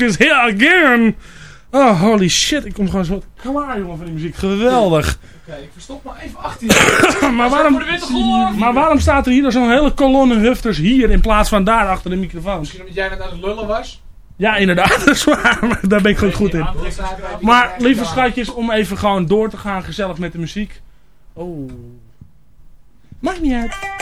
Is here again. Oh, holy shit. Ik kom gewoon zo klaar, jongen, van die muziek. Geweldig. Oké, ik verstop maar even achter maar, waarom, maar waarom staat er hier zo'n hele kolonne hufters hier in plaats van daar achter de microfoon? Misschien omdat jij net aan het lullen was? Ja, inderdaad, dat is waar. Daar ben ik gewoon goed in. Maar, lieve schatjes, om even gewoon door te gaan gezellig met de muziek. Oh. Maakt niet uit.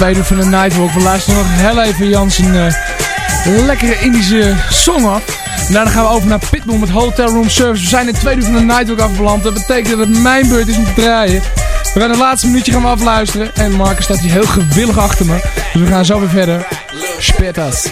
tweede van de Nightwalk. We luisteren nog heel even Jans eh, een lekkere Indische song af. Daarna gaan we over naar Pitbull met Hotel Room Service. We zijn in tweede uur van de Nightwalk afbeland. Dat betekent dat het mijn beurt is om te draaien. We gaan het laatste minuutje gaan afluisteren. En Marcus staat hier heel gewillig achter me. Dus we gaan zo weer verder. Spetas.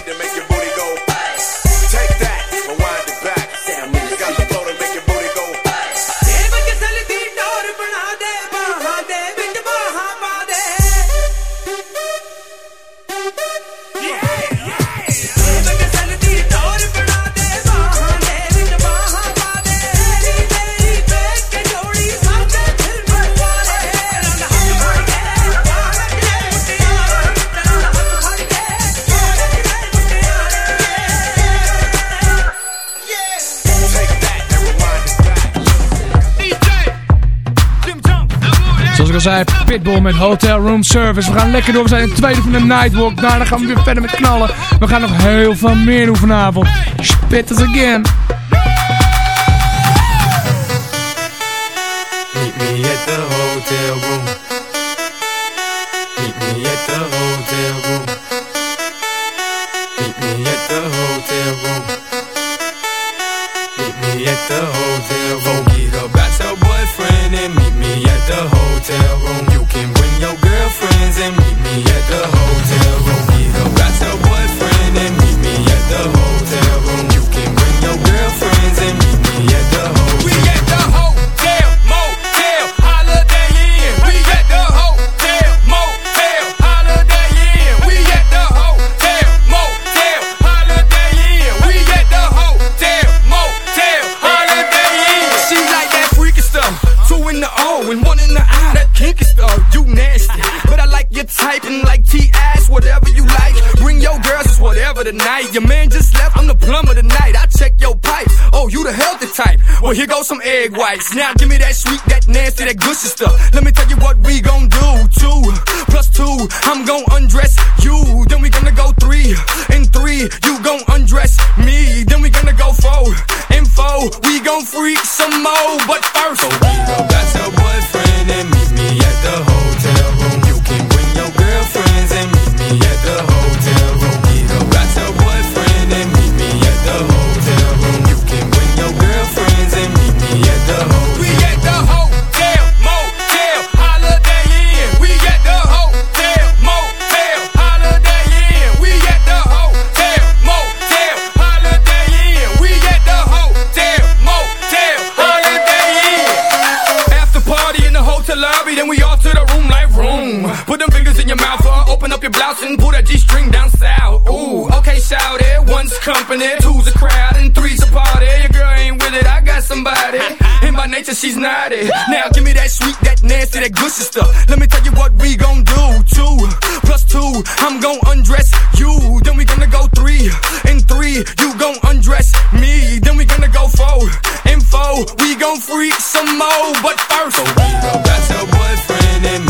al zijn Pitbull met Hotel Room Service. We gaan lekker door. We zijn in tweede van de Nightwalk. Daarna gaan we weer verder met knallen. We gaan nog heel veel meer doen vanavond. Spit it again. price. Now We gon' freak some more, but first, so we gon' got your boyfriend and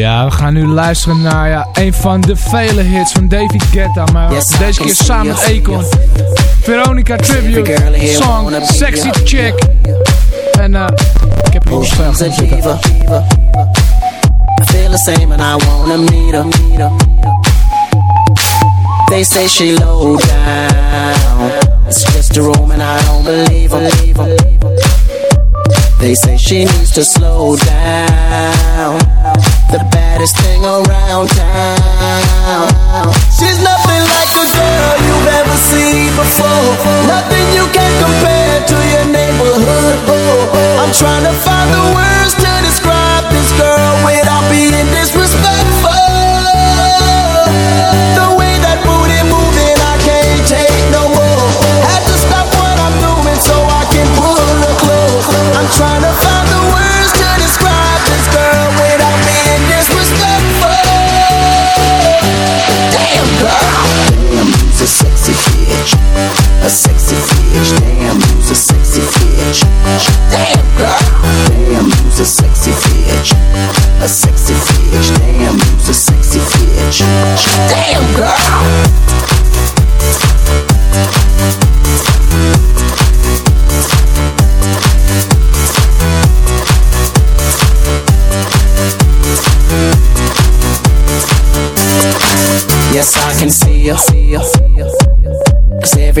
Ja, we gaan nu luisteren naar ja, een van de vele hits van David Guetta. Maar yes, deze keer samen met Akon. Veronica Tribute. Song Sexy Chick. En uh, ik heb hier nog staan zitten. I feel the same and I wanna meet her. They say she low down. It's just a room and I don't believe her. They say she needs to slow down. the baddest thing around town. She's nothing like a girl you've ever seen before. Nothing you can compare to your neighborhood. Oh, I'm trying to find the word.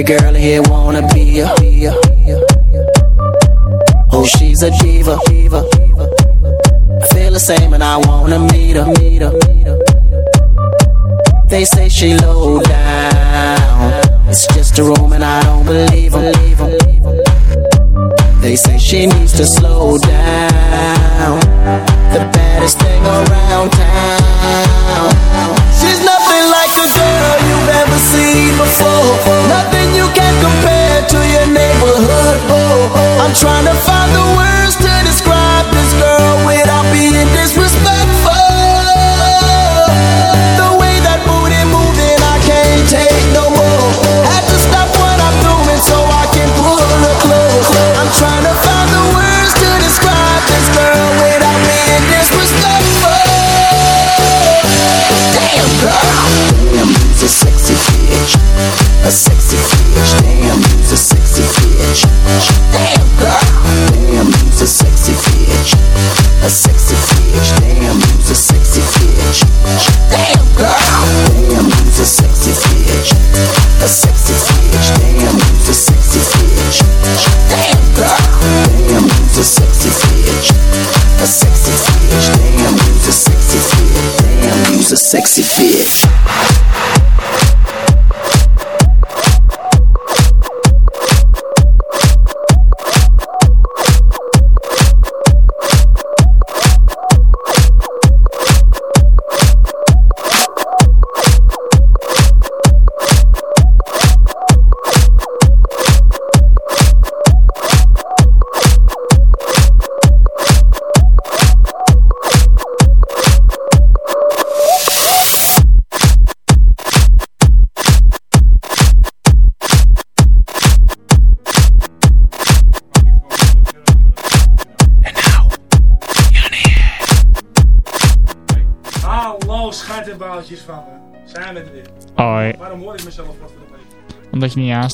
Every girl here wanna be a. Oh, she's a diva. I feel the same and I wanna meet her. Meet her. They say she low down. It's just a room and I don't believe them. They say she needs to slow down. The baddest thing around town. She's nothing like the girl you've ever seen before. Nothing I'm trying to find the words to describe this girl without being disrespectful.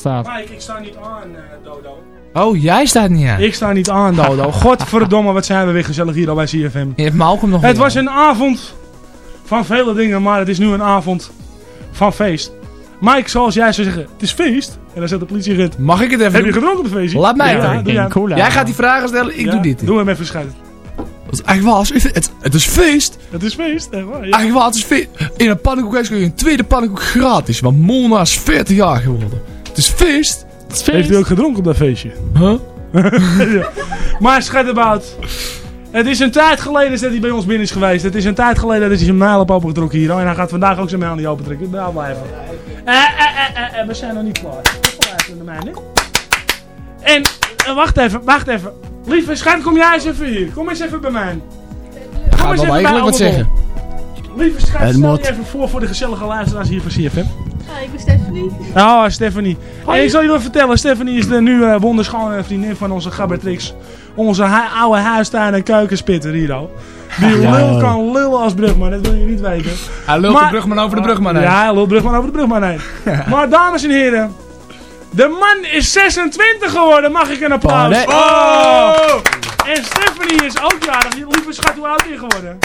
Aanstaat. Mike, ik sta niet aan, eh, Dodo. Oh, jij staat niet aan. Ik sta niet aan, Dodo. Godverdomme, wat zijn we weer gezellig hier al bij CFM. Je hebt Malcolm nog Het niet was aan. een avond van vele dingen, maar het is nu een avond van feest. Mike, zoals jij zou zeggen, het is feest. En dan zegt de politieagent, Mag ik het even heb je gedronken op het feestje? Laat mij het ja, doe jij. Gaat die vragen stellen, ik Ja, doe dit. Doe hem even het eigenlijk was, het, het is feest. Het is feest, echt waar. Ja. Eigenlijk wel, het is feest. In een pannenkoek kun je een tweede pannenkoek gratis. Want Mona is 40 jaar geworden. Het is feest. Het is Heeft feest. u ook gedronken op dat feestje? Huh? Maar schattenbout. Het is een tijd geleden dat hij bij ons binnen is geweest. Het is een tijd geleden dat hij zijn mijl op opengetrokken hier. En hij gaat vandaag ook zijn mijl niet opentrekken. Daar blijven. Eh, eh, eh, eh, eh, we zijn nog niet klaar. Even naar mij, hè? En, eh, wacht even, wacht even. Lieve schat, kom jij eens even hier. Kom eens even bij mij. Ga eens even bij wat zeggen. Lieve schat, stel moet. je even voor voor de gezellige luisteraars hier van CFM. Ja, ik ben Stephanie. Oh, Stephanie. En ik zal je wel vertellen, Stephanie is de nu eh, wonderschone vriendin van onze Gabbertrix. Onze oude huistuin- en keukenspitter hier al. Die lul kan lullen als brugman, dat wil je niet weten. Hij lult Maar- de brugman over de brugman heen. Ja, hij lult brugman over de brugman heen. maar dames en heren, de man is 26 geworden, mag ik een applaus? Party. Oh! En Stephanie is ook jarig. Lieve schat, hoe oud je geworden?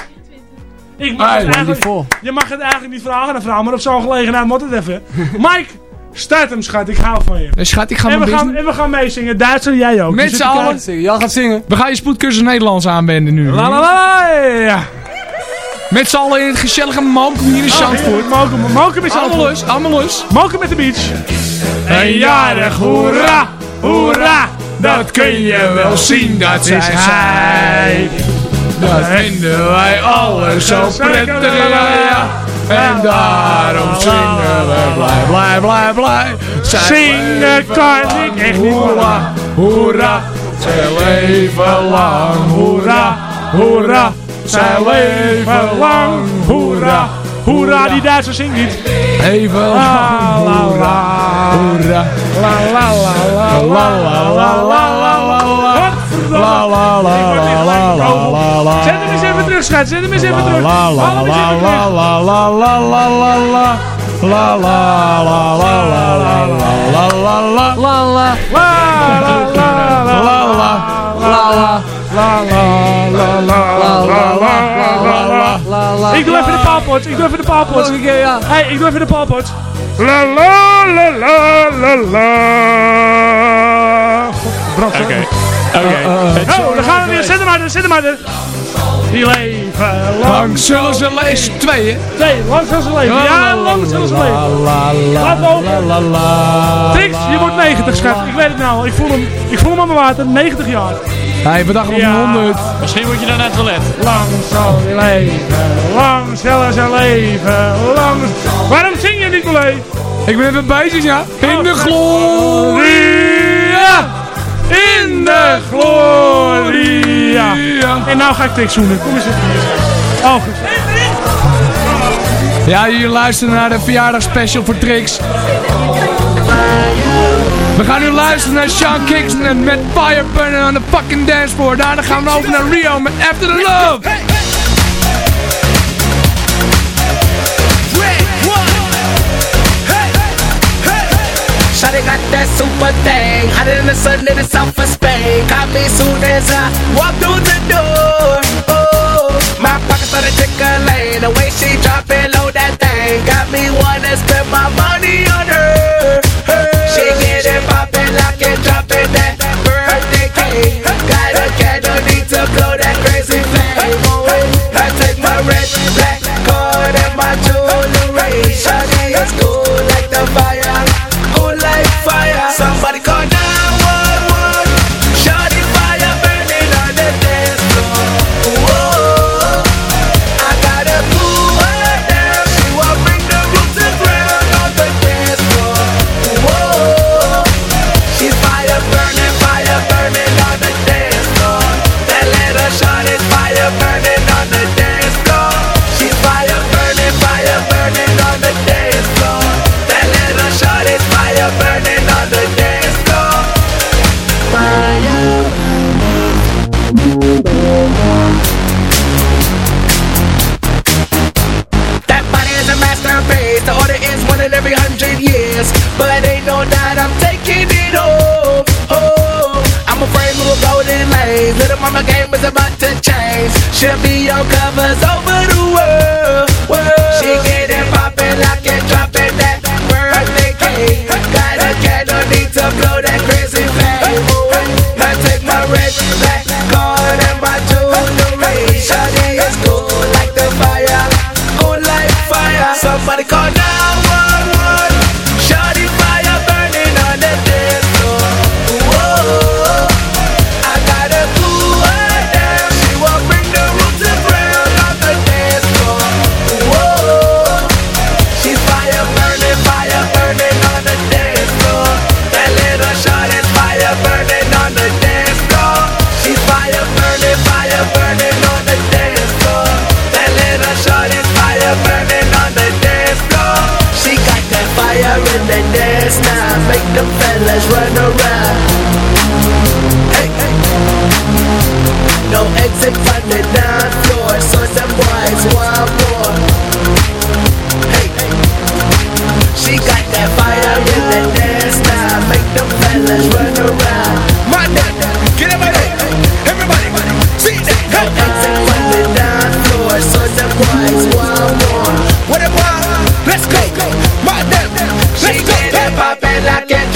Ik mag het eigenlijk, je mag het eigenlijk niet vragen aan een vrouw, maar op zo'n gelegenheid moet het even. Mike, start hem schat, ik hou van je. Dus schat, ik ga En we, gaan, business... en we gaan meezingen, Duitser jij ook. Met z'n allen. Jij gaat zingen. We gaan je spoedcursus Nederlands aanwenden nu. La la la, ja. Met z'n allen in het gezellige Malcolm hier in Zandvoort. Moken, moken met z'n Allemaal lus. Moken met de beach. En jarig, hoera, hoera. Dat kun je wel zien, dat is hij. Dat vinden wij allen zo prettig, ja. En daarom zingen we blij, blij, blij, blij. Zingen kan ik echt niet. Hoera, hoera, zijn leven lang. Hoera, hoera. Zijn leven lang. Hoera, hoera. Die Duitsers zingt niet. Even lang. La la la. Hoera, la la la la la la la la la la. La la la la la la la la. Zet hem eens even terug, schat. Zet hem eens even terug. La la Haal hem eens la even la terug. la la la la la la. La la la la la la la la la la la la. La la la la La la la la. La la la la la la la la la. Ik doe even de paalpot. Ik doe even de paalpot. Hey, ik doe even de paalpot. La la la la la la. Brand zo. Oké. Oké. Oh, dan gaan we weer. Zet hem maar, er, zet hem maar. er. Die leven lang. Lang zullen ze lezen. Twee, hè? Nee, lang zal ze leven. Ja, lang zal ze leven. La la Laat la. Trix, je wordt 90, schat. Ik weet het nou. al. Ik voel hem. Ik voel hem aan mijn water. 90 jaar. Hij bedacht op Ja. 100. Misschien moet je naar het toilet. Lang zal je leven. Lang zal ze leven. Lang. Waarom zing je niet, Boulé? Ik ben even bezig, ja. In de Gloria. In de gloria. En nou ga ik Trix zoenen. Kom eens even. Oh, goed. Ja, jullie luisteren naar de verjaardagsspecial voor Trix. We gaan nu luisteren naar Sean Kingston met Fire Burning on the fucking dance floor. Daarna gaan we over naar Rio met After the Love. Shawty got that super thing, hotter than the sun in the south of Spain. Caught me soon as I walked through the door. Oh, my pockets started tickling, the way she drop it low that thing got me wanna spend my money on her. She get it poppin', lock it, drop it, that birthday cake. Got a cat one fire in they dance now. Make them fellas run around. Hey, hey. No exit from the nine floor. So some boys want more. Hey, hey. She got that fire in they dance now. Make them fellas run around. My nigga, get away.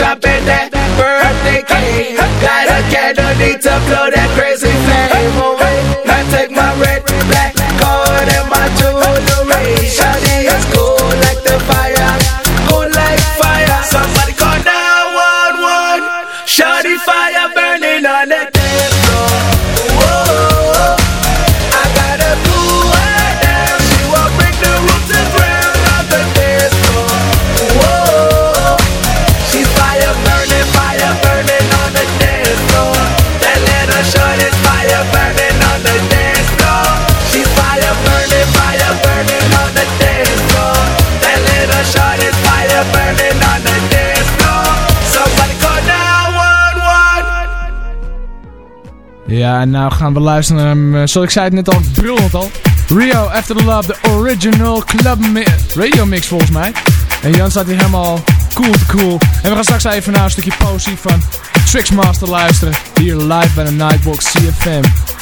dropping that birthday cake. Got a candle, need to blow that crazy nou gaan we luisteren naar, eh, zoals ik zei het net al, brullend al. Rio After the Love, de original club mi radio mix volgens mij. En Jan staat hier helemaal cool te cool. En we gaan straks even naar een stukje posie van Trixmaster luisteren. Hier live bij de Nightbox CFM.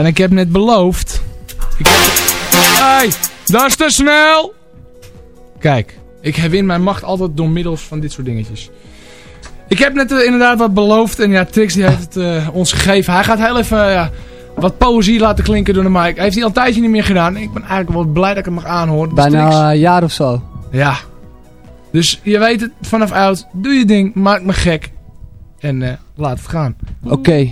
En ik heb net beloofd. Ik. Hey, dat is te snel! Kijk, ik win mijn macht altijd door middels van dit soort dingetjes. Ik heb net eh, inderdaad wat beloofd en ja, Trix die heeft het eh, ons gegeven. Hij gaat heel even wat poëzie laten klinken door de mic. Heeft hij al een tijdje niet meer gedaan. Ik ben eigenlijk wel blij dat ik het mag aanhoren. Dus Bijna een jaar of zo. ja. Dus je weet het, vanaf oud, doe je ding, maak me gek. En eh, laat het gaan. Oké.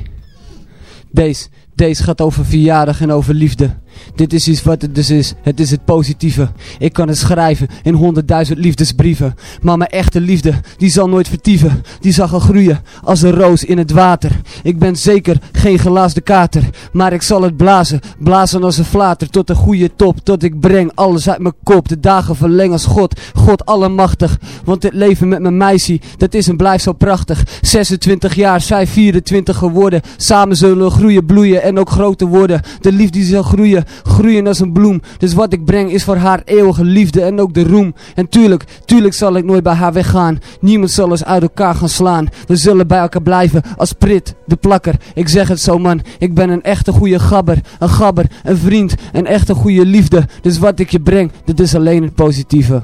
Deze, deze gaat over verjaardag en over liefde. Dit is iets wat het dus is. Het is het positieve. Ik kan het schrijven in honderdduizend liefdesbrieven. Maar mijn echte liefde, die zal nooit vertieven. Die zal gaan groeien als een roos in het water. Ik ben zeker geen gelaasde kater. Maar ik zal het blazen. Blazen als een flater. Tot een goede top. Tot ik breng alles uit mijn kop. De dagen verleng als God. God allemachtig. Want het leven met mijn meisje, dat is en blijft zo prachtig. 26 jaar, zij 24 geworden. Samen zullen we groeien, bloeien en ook groter worden. De liefde zal groeien, groeien als een bloem. Dus wat ik breng is voor haar eeuwige liefde en ook de roem. En tuurlijk, tuurlijk zal ik nooit bij haar weggaan. Niemand zal ons uit elkaar gaan slaan. We zullen bij elkaar blijven als Prit, de plakker. Ik zeg het zo man, ik ben een echte goede gabber. Een gabber, een vriend, een echte goede liefde. Dus wat ik je breng, dit is alleen het positieve.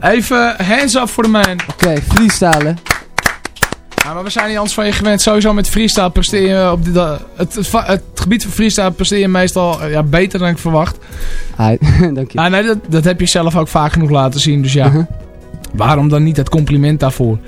Even hands up voor de man. Oké, freestylen. Ja, maar we zijn niet anders van je gewend. Sowieso met freestyle presteer je op dit, het, het, gebied van freestyle presteer je meestal eh, ja, beter dan ik verwacht. Hi, dank je. Ah, nee, dat, dat heb je zelf ook vaak genoeg laten zien. Dus ja, Mhm. waarom dan niet het compliment daarvoor?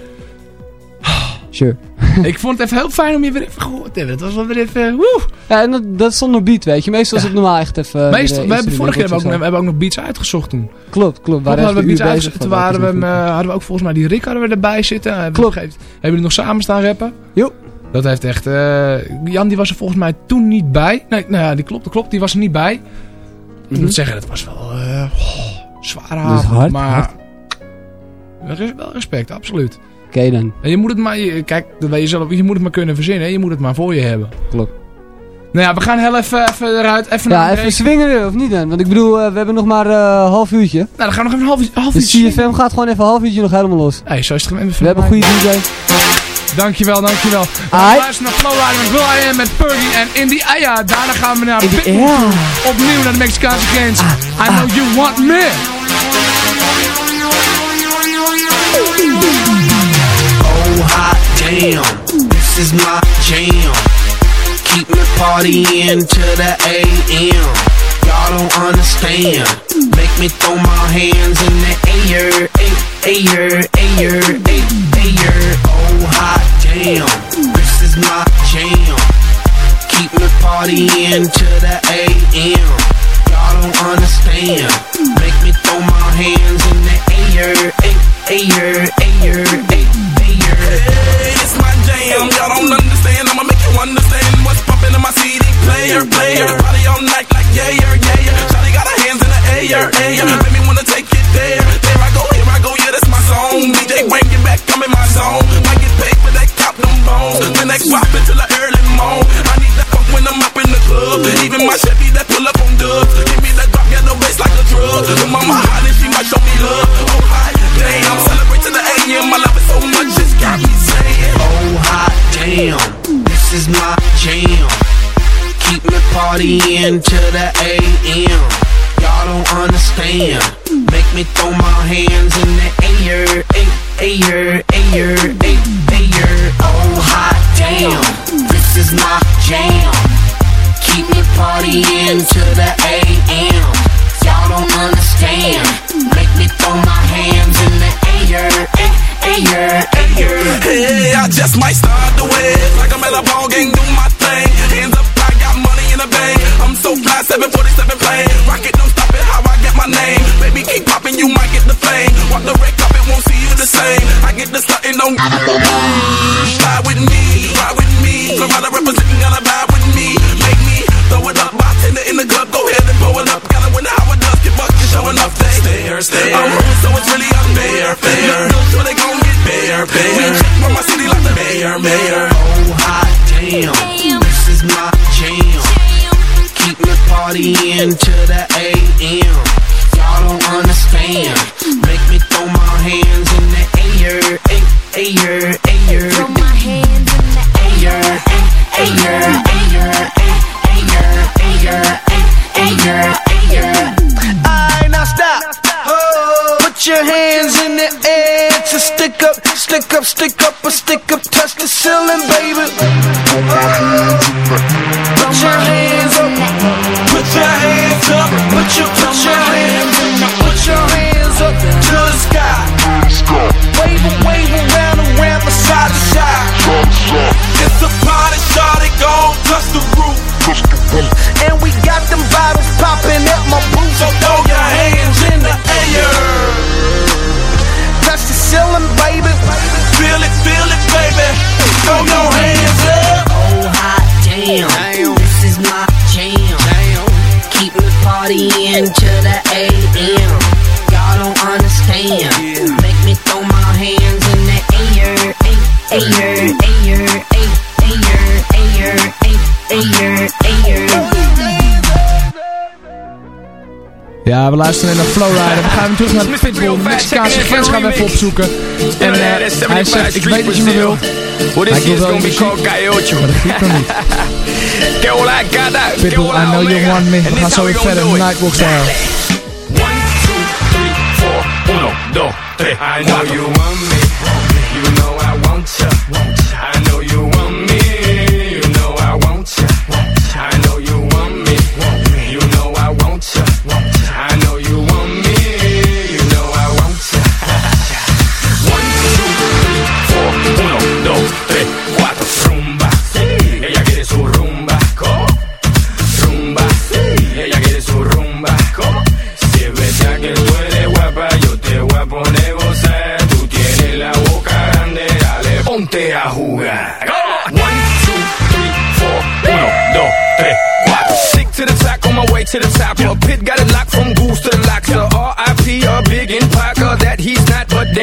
Sure. ik vond het even heel fijn om je weer even gehoord te hebben. Dat was wel weer even... Woe! Ja, en dat, dat is zonder beat, weet je. Meestal is het normaal echt even... Meestal, weer, we eh, hebben vorige keer ook, we hebben ook nog beats uitgezocht toen. Klopt, klopt. Toen Waar hadden we beats bezig uitgezocht. Toen waren we, eh, hadden we ook volgens mij die Rick hadden we erbij zitten. Hebben we Klopt. nog Hebben jullie nog samen staan rappen? Jo. Dat heeft echt... eh, Jan die was er volgens mij toen niet bij. Nee, nou ja, die klopt, dat klopt. Die was er niet bij. Ik Mhm. moet zeggen, dat was wel eh oh, zware avond. hard, maar hard. er is wel respect, absoluut. Oké dan, En je moet het maar, je- kijk, dat weet je zelf, je moet het maar kunnen verzinnen. hè. Je moet het maar voor je hebben. klopt. Nou ja, we gaan heel even, even eruit. Even Ja, even break. swingeren of niet dan? Want ik bedoel, eh, we hebben nog maar eh, een half uurtje. Nou, dan gaan we nog even een half, uur- half Dus uur CFM gaat gewoon even een half uurtje nog helemaal los. Hey, zo is het gewend. We hebben een goede DJ. Dankjewel, dankjewel. We luisteren naar Flowrider met Will I Am met Purdy en In The Aya. Daarna gaan we naar Pitbull. Opnieuw naar de Mexicaanse grens. Ah, I know you want me. Hot damn, this is my jam. Keep me partying to the AM. Y'all don't understand. Make me throw my hands in the air, air, air, air, air, oh, air. damn, this is my jam. Keep me partying to the AM. Y'all don't understand. Make me throw my hands in the air, air, air, air, air. Player, player. Party all night like yeah, yeah, yeah, yeah. Shawty got her hands in the air, air. Mm-hmm. Make me wanna take it there. There I go, here I go, yeah, that's my song. DJ bring it back, I'm in my zone. Might get paid for that, cop them bones. Then they swap until the early morn. I need that funk when I'm up in the club. Even my Chevy that pull up on dubs. Give me that drop, get no bass like a drug. The mama hot and she might show me love. Oh, hi, damn. Celebrate to the AM. I love it so much, it's got me saying. Oh hot damn, this is my jam. Keep me partying to the AM. Y'all don't understand. Make me throw my hands in the air, air, air, air, air. Oh hot damn, this is my jam. Keep me partying to the AM. Y'all don't understand. Make me throw my hands in the air, air, air, air. Hey, I just might start the wave like I'm at a ball game, do my 747 plane. Rocket, don't stop it, how I get my name. Baby, keep popping, you might get the fame. Walk the red carpet, won't see you the same. I get the stunting, don't Fly with me, ride with me. Florida representing, gotta vibe with me. Make me throw it up, bartender in the club, go ahead and blow it up. Gotta win how it does, get bucked, showing up. They stare, stare. I'm moving, so it's really unfair, fair. No, sure they gon' get bare, bare. Partying to the air, air, air, air, air, air, Ja, we luisteren naar Flowrider. We gaan weer terug naar de Pitbull. De Mexicaanse grens gaan we even opzoeken. En eh, hij zegt, ik weet dat je me wil. Ik wil wel muziek. Maar dat giet nog niet. Pitbull, I know you want me. We gaan zo weer verder. Nightwalk style. Uno, dos, tres. I know you want me.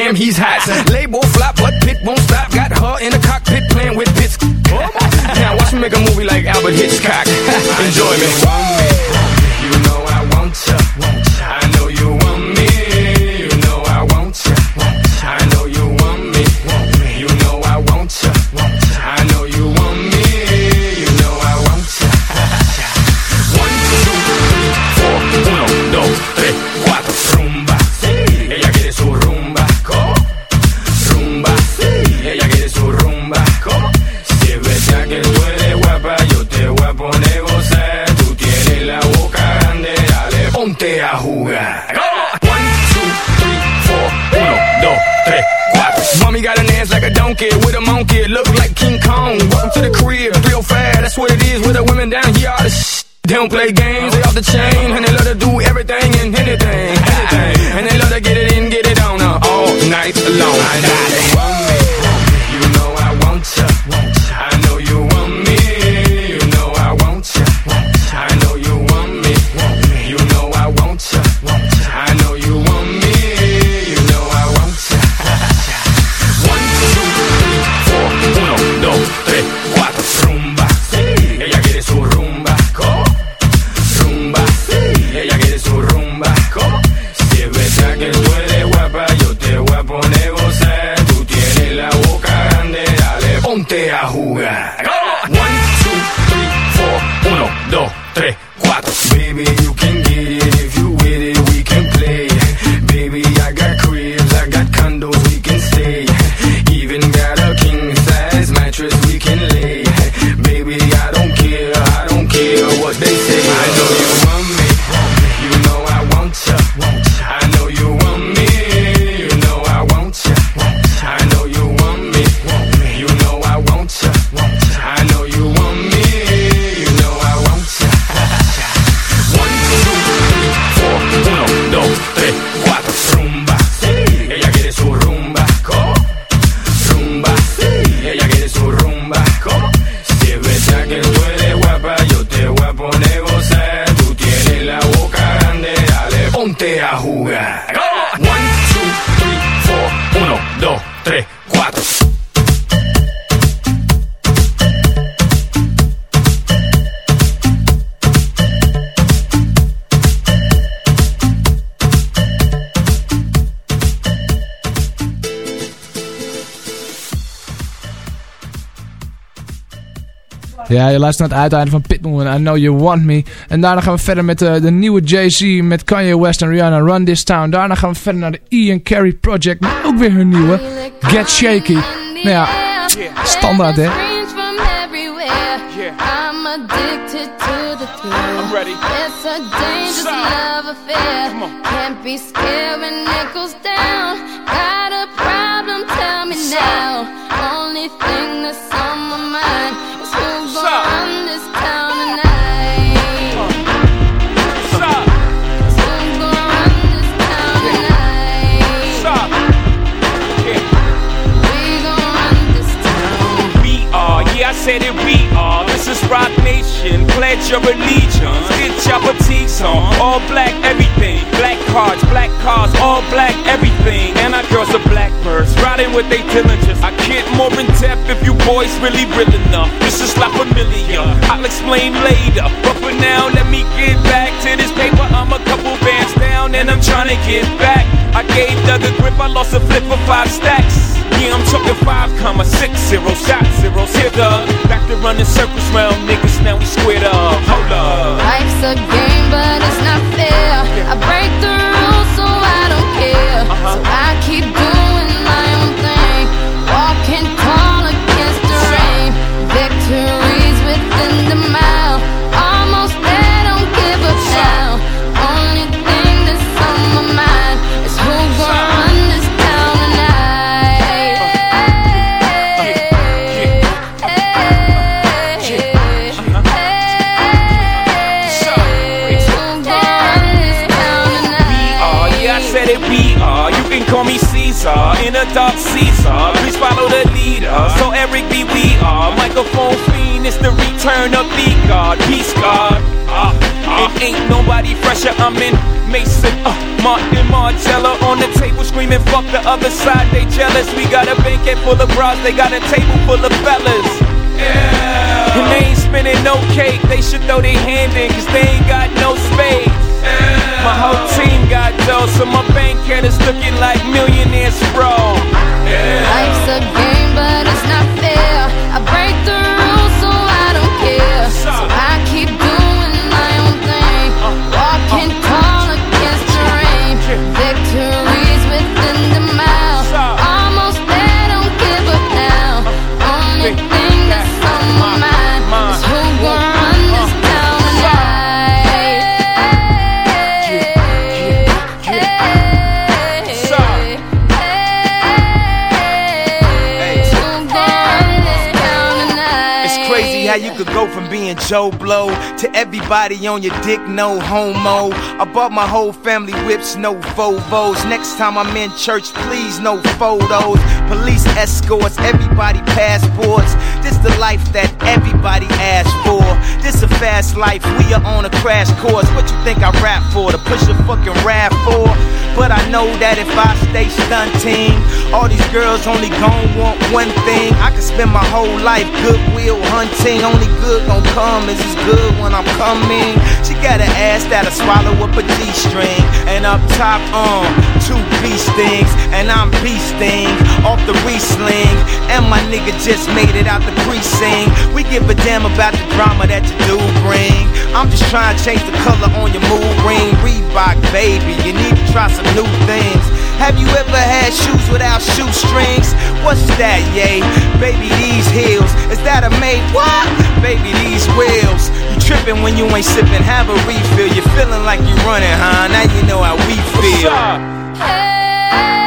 Damn he's hot. Label flop, but pit won't stop. Got her in the cockpit playing with bits. Now watch me make a movie like Albert Hitchcock. Enjoy me. ponte a jugar. Go. One, two, three, four. Uno, dos, tres, cuatro. Mommy got an ass like a donkey with a monkey. Look like King Kong. Welcome to the crib. Real fast, that's what it is with the women down here. All the sh- they don't play games, they off the chain. And they love to do everything and anything. anything. And they love to get it in, get it on. Uh, all night long. I got it. 3, Ja, je luistert naar het uiteinde van Pitbull en I Know You Want Me. En daarna gaan we verder met eh, de nieuwe Jay-Z met Kanye West en Rihanna, Run This Town. Daarna gaan we verder naar de Ian Carey Project met ook weer hun nieuwe, Get Shaky. Nou ja, standaard hè. from everywhere. I'm addicted to the thrill. I'm ready. It's a dangerous love affair. Can't be scared when it goes down. Nation, pledge your allegiance. Get your fatigues on, all black everything. Black cards, black cars, all black everything. And our girls are blackbirds, riding with they diligence. I get more in depth if you boys really real enough. This is La Familia, I'll explain later. But for now, let me get back to this paper. I'm a couple bands down and I'm trying to get back. I gave Doug a grip, I lost a flip for five stacks. Yeah, I'm talking five comma six zero shot zeros. Here. Back to running circles round niggas, now we squared up. Hold up. Life's a game, but it's not fair. I break the rules, so I don't care. So I Mason, uh, Martin Margiela on the table screaming, fuck the other side, they jealous. We got a banquet full of bras, they got a table full of fellas. Yeah. And they ain't spinning no cake, they should throw their hand in, cause they ain't got no space. My whole team got dough, so my bank account is looking like millionaires, bro. Life's a game, but it's not fair. Joe Blow to everybody on your dick, no homo. I bought my whole family whips, no Vovos. Next time I'm in church, please, no photos. Police escorts, everybody passports. This the life that everybody asks for. This a fast life, we are on a crash course. What you think I rap for? To push a fucking rap for? But I know that if I stay stunting, all these girls only gon' want one thing. I could spend my whole life goodwill hunting. Only good gon' come is as good when I'm coming. She got an ass that'll swallow up a G-string. And up top, um, two beast things. And I'm beasting off the re-sling. And my nigga just made it out the precinct. We give a damn about the drama that you do bring. I'm just trying to change the color on your mood ring. Reebok, baby, you need to try some new things. Have you ever had shoes without shoestrings? What's that, yay? Baby, these heels. Is that a made what? Baby, these wheels. You tripping when you ain't sipping, have a refill. You're feeling like you're running, huh? Now you know how we feel. What's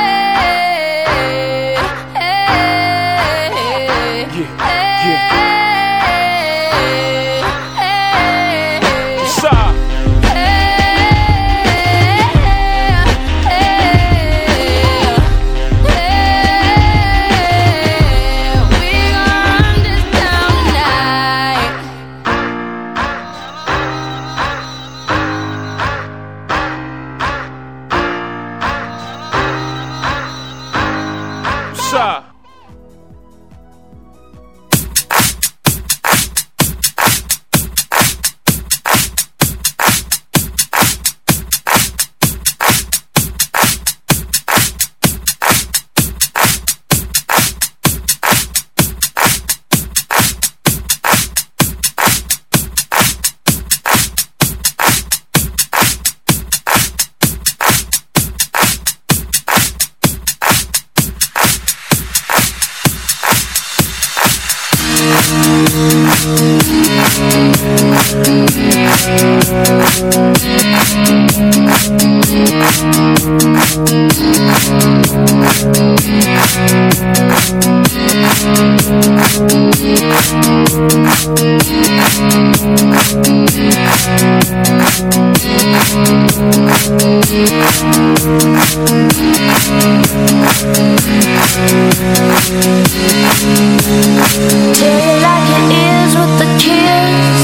Daylight like it is with kiss,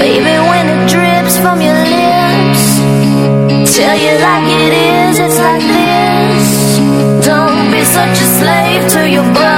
baby from your lips. Tell you like it is, it's like this. Don't be such a slave to your brother.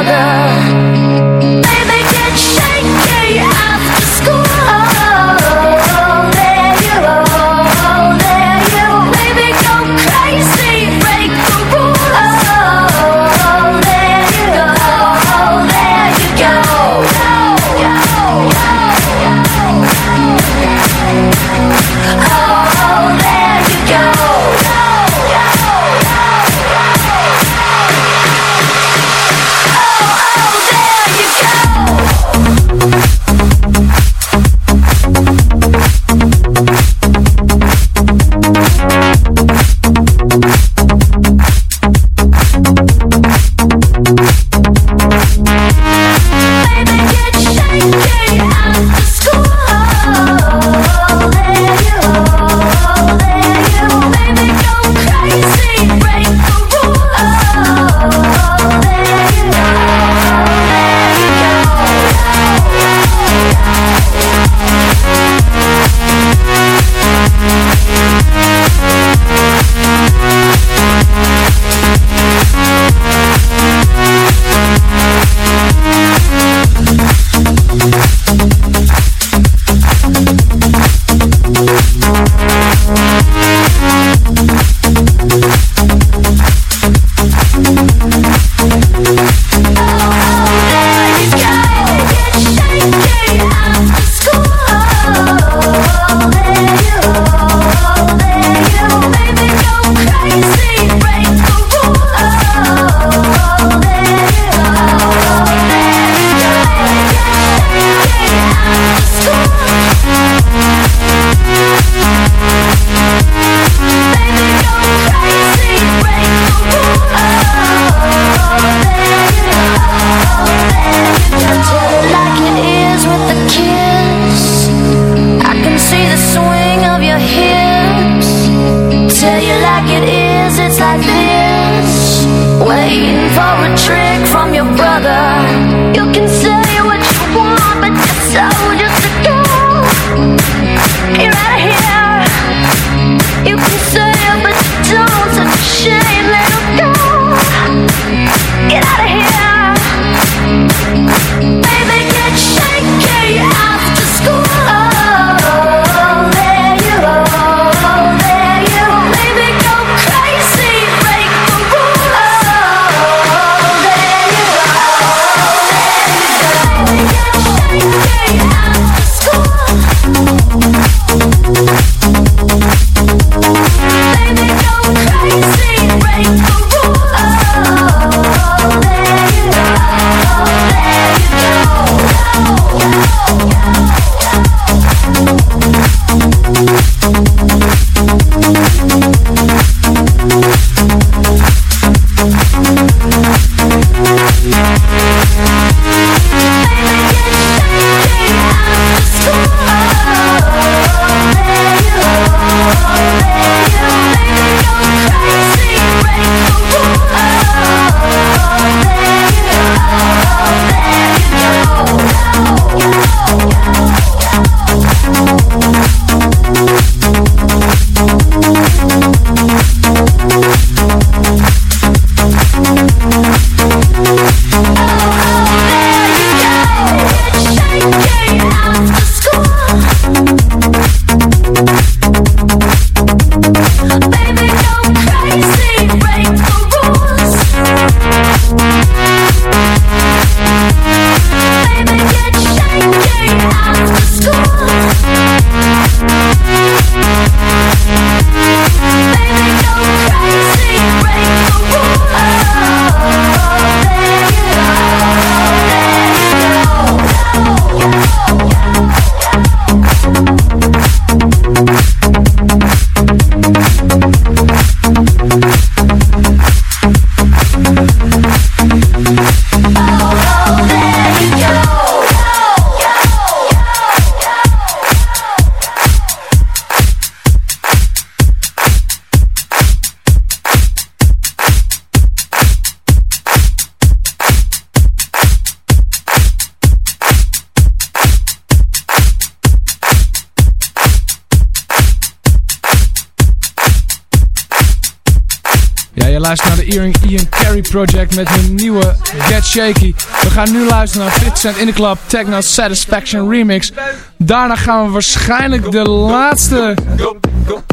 Project met hun nieuwe Get Shaky. We gaan nu luisteren naar 50 Cent in the Club Techno Satisfaction Remix. Daarna gaan we waarschijnlijk de laatste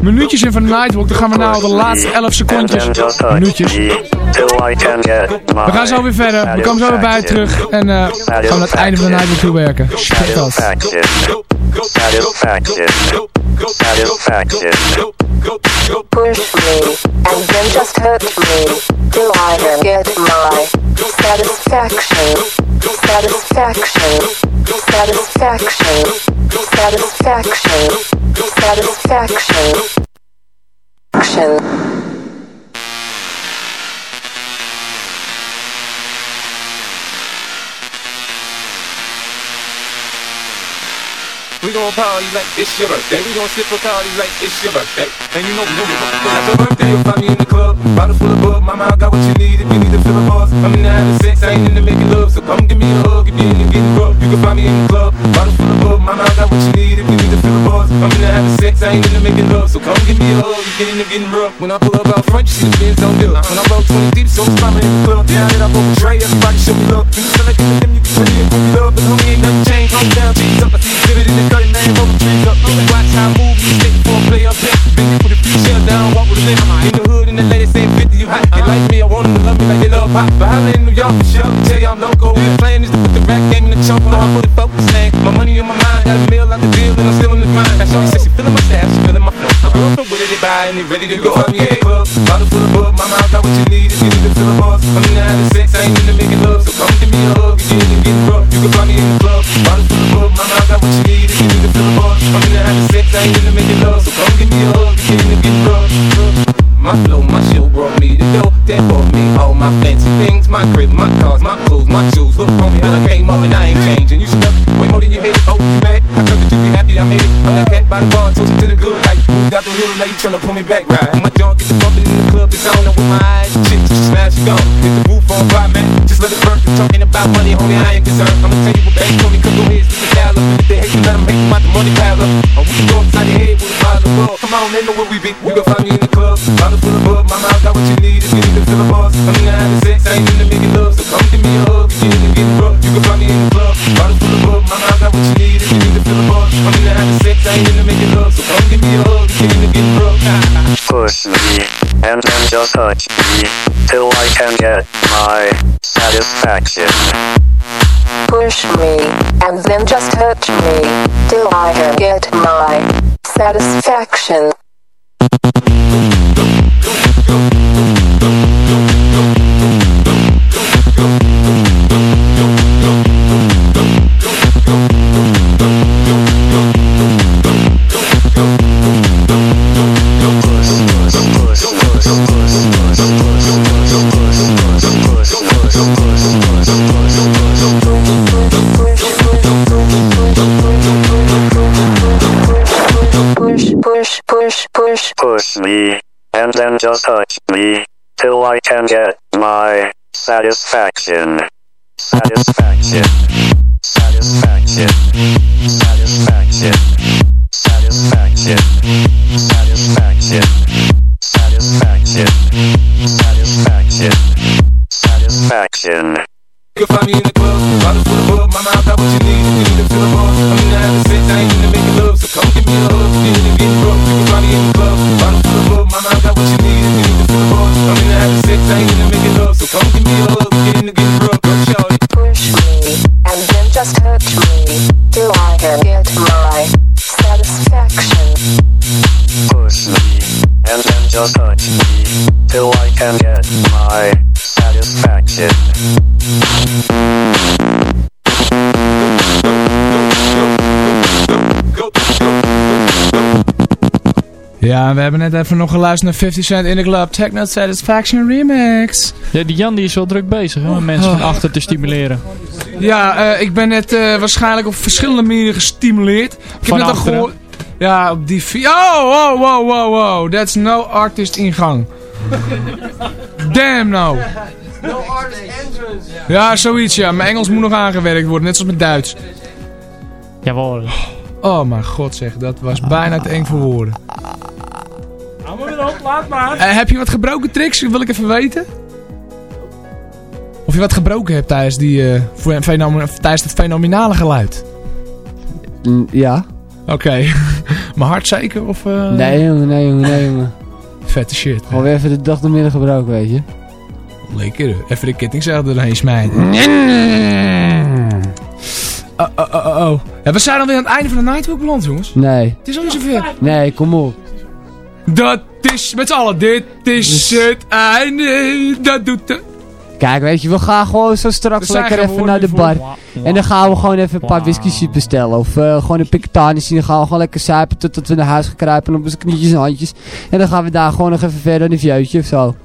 minuutjes in van Nightwalk. Dan gaan we nou de laatste 11 secondjes, minuutjes. We gaan zo weer verder. We komen zo weer bij terug. En eh, gaan we naar het einde van de Nightwalk toe werken. Dat. Satisfaction. Satisfaction. Push me, and then just hurt me, till I get my satisfaction, satisfaction, satisfaction, satisfaction, satisfaction, action. We gon' party like it's your birthday. We gon' sip a party like it's your birthday. And you know we know we gon' Cause it's your birthday. You'll find me in the club, bottle full of bug. Mama, I got what you need if you need to fill a buzz. I'm in the having sex, I ain't into making love. So come give me a hug if you're into getting rough. You can find me in the club, bottle full of bug. Mama, I got what you need if you need to fill a buzz. I'm in the having sex, I ain't into making love. So come give me a hug if you're into getting rough. When I pull up out front, you see the Benz on bill. When I roll 20 deep, so I'm stopping in the club. Now that I roll with Dre, everybody show me love. You feel like them, you can tell me if you love. But homie, ain't nothing changed. Calm down, cheese up. I see exhibit in the Got his name on the big up, watch how move me, stick for a play up, big for the future down, walk with a nigga in the hood the ladies saying 50, you hot. They like me, I want them to love me like they love pop. But holla in New York, for sure. Tell you I'm loco. We playing is to put the rap game in the choke. Know I put it focus, man. My money on my mind, got a meal out the deal, and I'm still in the grind. Now, Shorty says she feeling my staff, she feeling my flow. I'm girlfriend with it, buy, and they ready to go. At the club, bottle full of bug. My mouth got what you need if you need to fill a buzz. I'm in the having sex, I ain't into making love. So come give me a hug if you into getting rough. You can find me in the club, bottle full of bug. My mouth got what you need if you need to fill a buzz. I'm in the having sex, I ain't into making love. So come give me a hug if you into getting rough. My flow, me back, can get satisfaction. Satisfaction. Satisfaction. Satisfaction. Satisfaction. Satisfaction. Satisfaction. Satisfaction. Satisfaction. You can find me in the club, bottle full of bug. My mouth got what you need you need to fill a buzz. I'm in the having sex, I ain't into making love. So come give me a hug Ja, we hebben net even nog geluisterd naar 50 Cent in the Club Techno Satisfaction Remix. Ja, die Jan die is wel druk bezig hè, om mensen van achter te stimuleren. Ja, eh, ik ben net eh, waarschijnlijk op verschillende manieren gestimuleerd. Ik heb Van net al gehoord... Ja, op die... Oh, wow, wow, wow, wow. That's no artist ingang. Damn no. No artist entrance. Ja, zoiets ja. Mijn Engels moet nog aangewerkt worden, net zoals mijn Duits. Jawel. Oh mijn god zeg, dat was bijna te eng voor woorden. Hou maar weer op, Laat maar. Eh, heb je wat gebroken tricks? Wil ik even weten. Of je wat gebroken hebt tijdens, die, eh, tijdens het fenomenale geluid. Mm, Ja. Oké. Mijn hart zeker? Of, eh, Nee jongen, nee jongen, nee jongen. Vette shit. Gewoon weer even de dag door midden gebroken, weet je. Lekker. Even de kettingzaag erheen smijten. Oh, oh, oh, oh, oh. Ja, we zijn alweer aan het einde van de Nightwalk beland, jongens. Nee. Het is al niet zoveel. Nee, kom op. Dat is met z'n allen. Dit is het einde. Dat doet de... Kijk, weet je, we gaan gewoon zo straks lekker even naar de bar. En dan gaan we gewoon even een paar whisky bestellen. Of eh, gewoon een piketanisje. En dan gaan we gewoon lekker suipen totdat we naar huis gaan kruipen. Op onze knietjes en handjes. En dan gaan we daar gewoon nog even verder een vieutje of zo.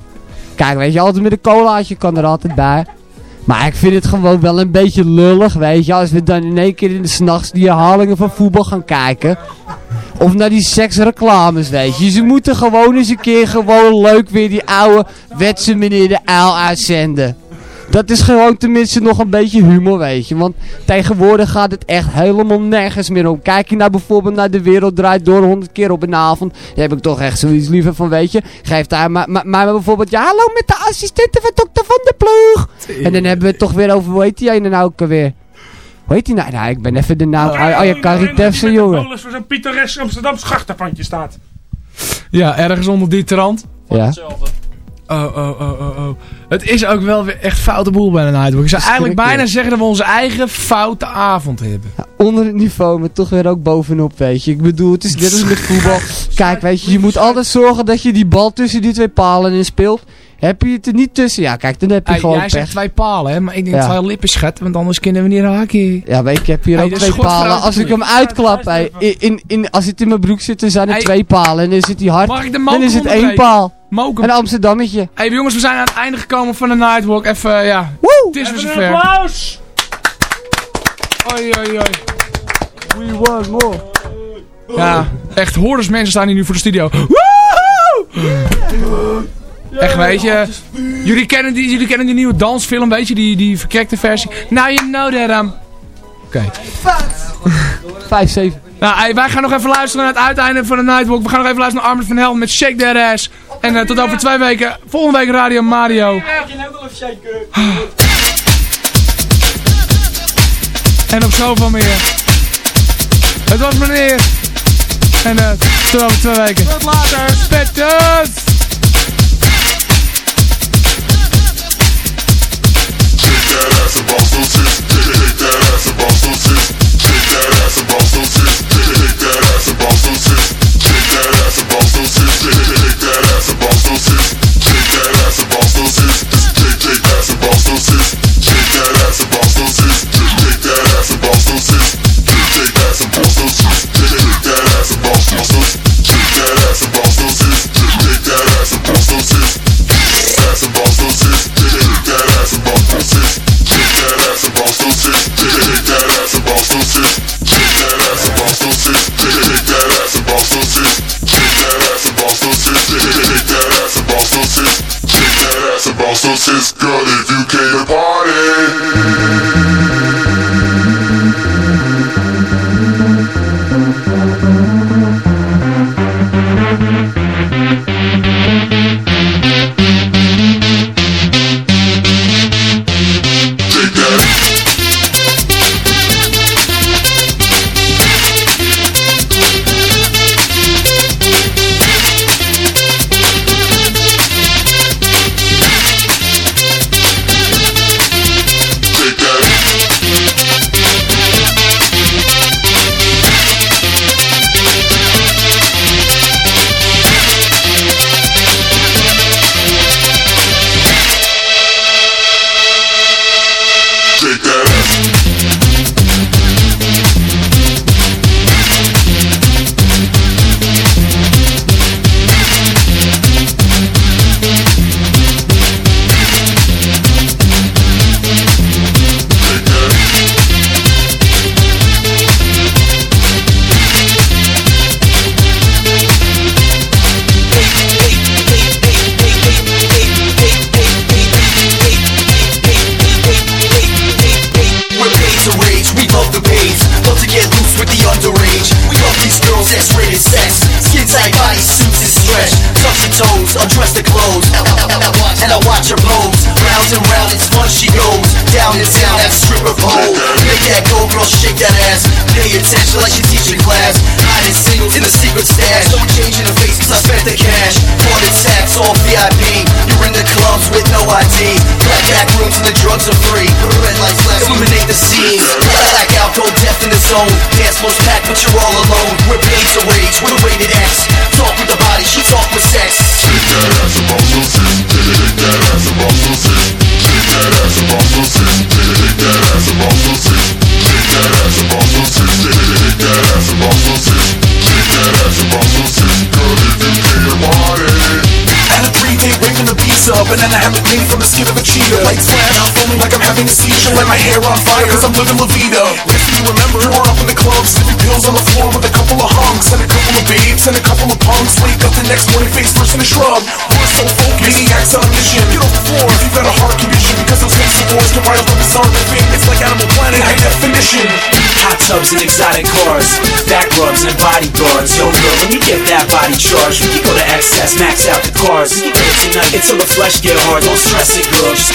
Kijk, weet je, altijd met een colaatje kan er altijd bij. Maar ik vind het gewoon wel een beetje lullig, weet je. Als we dan in één keer in de s'nachts die herhalingen van voetbal gaan kijken. Of naar die seksreclames, weet je. Ze moeten gewoon eens een keer gewoon leuk weer die oude wetse meneer de uil uitzenden. Dat is gewoon tenminste nog een beetje humor, weet je. Want tegenwoordig gaat het echt helemaal nergens meer om. Kijk je nou bijvoorbeeld naar De Wereld Draait Door 100 keer op een avond. Dan heb ik toch echt zoiets liever van, weet je. Geef daar maar, maar, maar bijvoorbeeld, ja hallo met de assistenten van dokter Van der Ploeg. En dan hebben we het toch weer over, hoe heet die ene nou ook alweer? Hoe heet die nou? Nou, ik ben even de naam. Oh, oh ja, Carrie Tefse, jongen. Alles voor zo'n pittoresk Amsterdamse grachtenpandje staat. Ja, ergens onder die trant. Ja. Oh, oh, oh, oh, oh. Het is ook wel weer echt foute boel bij een Nightwalk. Ik zou eigenlijk bijna zeggen dat we onze eigen foute avond hebben. onder het niveau, maar toch weer ook bovenop, weet je. Ik bedoel, het is net als met voetbal. Kijk, weet je, je moet altijd zorgen dat je die bal tussen die twee palen in speelt. Heb je het er niet tussen? Ja, kijk, dan heb je Hey, gewoon jij zegt twee palen, hè? Maar ik denk Ja. twee lippen schat, want anders kunnen we niet raken. Ja, maar ik heb hier Hey, ook twee palen. Als ik hem uitklap, hey, in, in, in- als het in mijn broek zit, dan zijn er twee palen. En dan zit hij hard, de dan is het één paal. Moken. Een Amsterdammetje. Hey jongens, we zijn aan het einde gekomen van de Nightwalk. Even, eh, ja. Het is weer Even een zover. applaus! Oei, oei, oei. We want more. Ja, echt hordes mensen staan hier nu voor de studio. Woehoe! Echt, weet je, jullie kennen, die, jullie kennen die nieuwe dansfilm, weet je, die, die verkrekte versie. Now you know that I'm... Oké. 5-7. Nou, wij gaan nog even luisteren naar het uiteinde van de Nightwalk. We gaan nog even luisteren naar Armin van Helm met Shake That Ass. En eh, tot over twee weken. Volgende week Radio Mario. En nog zoveel meer. Het was meneer. En eh, tot over twee weken. Tot later. Spetters. that ass and bounce those tits. Shake that ass and bounce those tits. Shake that ass and bounce those tits. This is gutted. Zone. Dance floor's packed, but you're all alone. We're paid to rage, we're rated X. Talk with the body, she talk with sex. Shake that ass up, also sis. Shake that ass up, also sis. Shake that ass up, also sis. Shake that ass up, also sis. Shake that ass up, also sis. Shake that ass up, also sis. Shake that ass up, also sis. Girl, if you get your body. And a three-day raving the beats up And then I have it clean from the skin of a cheetah Lights flash, I'm feeling like I'm having a seizure Light my hair on fire cause I'm living La Vida you remember, we were up in the club Sniffing pills on the floor with a couple of hunks And a couple of babes and a couple of punks Wake up the next morning, face first in a shrub We're so focused, maniacs on a mission Get off the floor if you've got a heart condition Because those gangster boys can write up a bizarre living It's like Animal Planet, high definition Hot tubs and exotic cars, back rubs and bodyguards. Yo, girl, let me get that body charge. We can go to excess, max out the cars. We can get it tonight until the flesh get hard. Don't stress it, girl. Just